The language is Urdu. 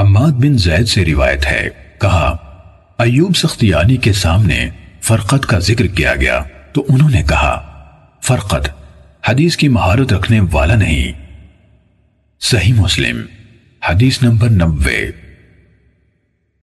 حماد بن زید سے روایت ہے۔ کہا، ایوب سختیانی کے سامنے فرقت کا ذکر کیا گیا۔ تو انہوں نے کہا، فرقت، حدیث کی مہارت رکھنے والا نہیں۔ صحیح مسلم، حدیث نمبر نبے